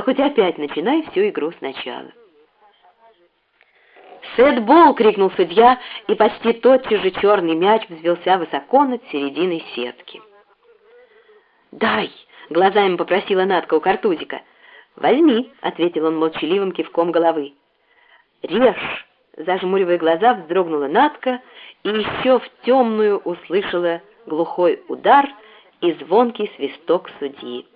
то хоть опять начинай всю игру сначала. «Сетбол!» — крикнул судья, и почти тотчас же черный мяч взвелся высоко над серединой сетки. «Дай!» — глазами попросила Надка у картузика. «Возьми!» — ответил он молчаливым кивком головы. «Режь!» — зажмуривая глаза, вздрогнула Надка и еще в темную услышала глухой удар и звонкий свисток судьи.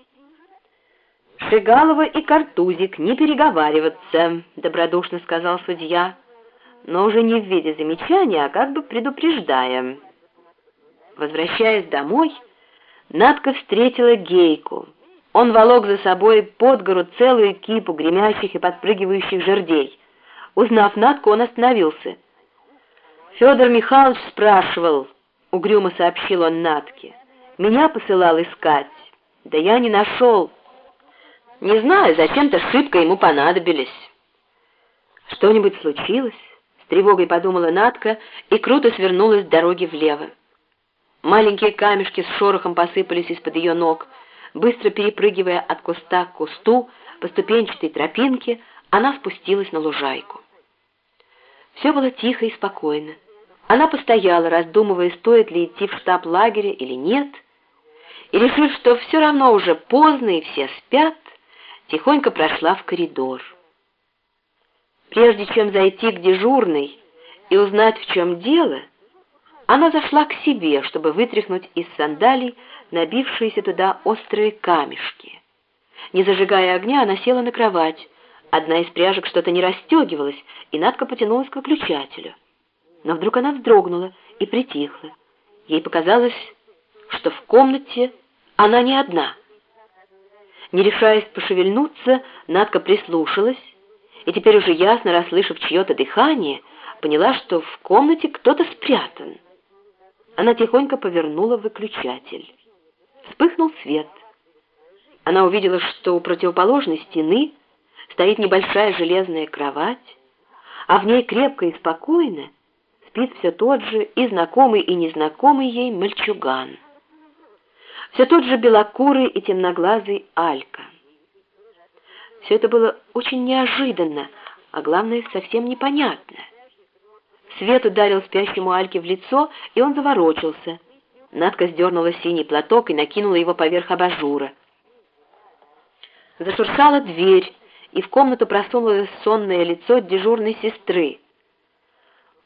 «Шигалова и Картузик не переговариваться», — добродушно сказал судья но уже не в виде замечания, а как бы предупреждая. Возвращаясь домой, Надка встретила Гейку. Он волок за собой под гору целую кипу гремящих и подпрыгивающих жердей. Узнав Надку, он остановился. «Федор Михайлович спрашивал», — угрюмо сообщил он Надке. «Меня посылал искать. Да я не нашел. Не знаю, зачем-то шибко ему понадобились». «Что-нибудь случилось?» С тревогой подумала Надка и круто свернулась с дороги влево. Маленькие камешки с шорохом посыпались из-под ее ног. Быстро перепрыгивая от куста к кусту по ступенчатой тропинке, она спустилась на лужайку. Все было тихо и спокойно. Она постояла, раздумывая, стоит ли идти в штаб лагеря или нет, и, решив, что все равно уже поздно и все спят, тихонько прошла в коридор. Прежде чем зайти к дежурной и узнать, в чем дело, она зашла к себе, чтобы вытряхнуть из сандалий набившиеся туда острые камешки. Не зажигая огня, она села на кровать. Одна из пряжек что-то не расстегивалась, и Надка потянулась к выключателю. Но вдруг она вздрогнула и притихла. Ей показалось, что в комнате она не одна. Не решаясь пошевельнуться, Надка прислушалась, и теперь уже ясно, расслышав чье-то дыхание, поняла, что в комнате кто-то спрятан. Она тихонько повернула выключатель. Вспыхнул свет. Она увидела, что у противоположной стены стоит небольшая железная кровать, а в ней крепко и спокойно спит все тот же и знакомый, и незнакомый ей мальчуган. Все тот же белокурый и темноглазый Алька. Все это было очень неожиданно, а главное, совсем непонятно. Свет ударил спящему Альке в лицо, и он заворочился. Надка сдернула синий платок и накинула его поверх абажура. Зашуршала дверь, и в комнату просунулось сонное лицо дежурной сестры.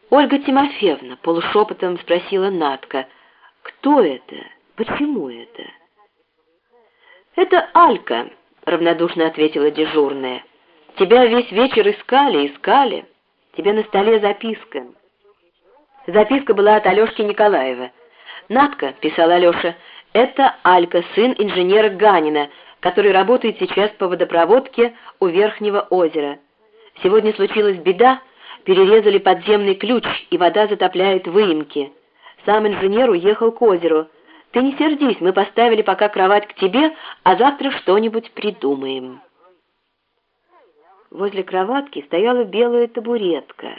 «Ольга Тимофеевна», — полушепотом спросила Надка, — «кто это? Почему это?» «Это Алька», равнодушно ответила дежурная. «Тебя весь вечер искали, искали. Тебе на столе записка». Записка была от Алешки Николаева. «Надка», — писал Алеша, — «это Алька, сын инженера Ганина, который работает сейчас по водопроводке у Верхнего озера. Сегодня случилась беда, перерезали подземный ключ, и вода затопляет выемки. Сам инженер уехал к озеру». Ты не сердись, мы поставили пока кровать к тебе, а завтра что-нибудь придумаем. Возле кроватки стояла белая табуретка.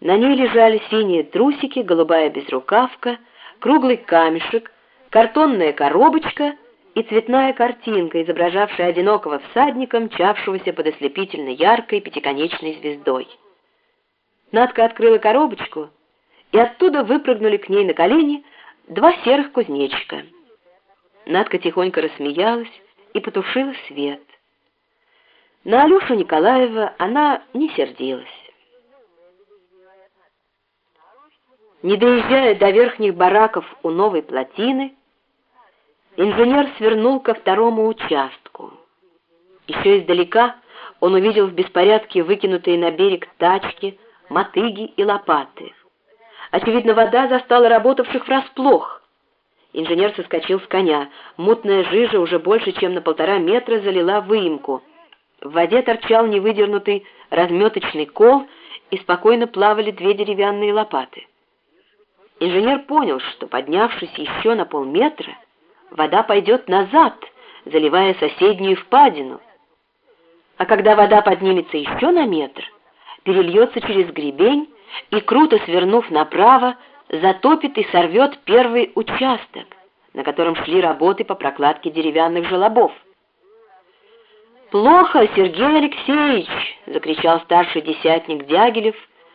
На ней лежали синие трусики, голубая безрукавка, круглый камешек, картонная коробочка и цветная картинка, изображавшая одинокого всадника, мчавшегося под ослепительно яркой пятиконечной звездой. Надка открыла коробочку, и оттуда выпрыгнули к ней на колени два серых кузнечика. Надка тихонько рассмеялась и потушила свет. На Алешу Николаева она не сердилась. Не доезжая до верхних бараков у новой плотины, инженер свернул ко второму участку. Еще издалека он увидел в беспорядке выкинутые на берег тачки, мотыги и лопаты. Очевидно, вода застала работавших врасплох. Инженер соскочил с коня. Мутная жижа уже больше, чем на полтора метра залила выемку. В воде торчал невыдернутый разметочный кол, и спокойно плавали две деревянные лопаты. Инженер понял, что, поднявшись еще на полметра, вода пойдет назад, заливая соседнюю впадину. А когда вода поднимется еще на метр, перельется через гребень, и, круто свернув направо, затопит и сорвет первый участок, на котором шли работы по прокладке деревянных желобов. «Плохо, Сергей Алексеевич!» — закричал старший десятник Дягилев,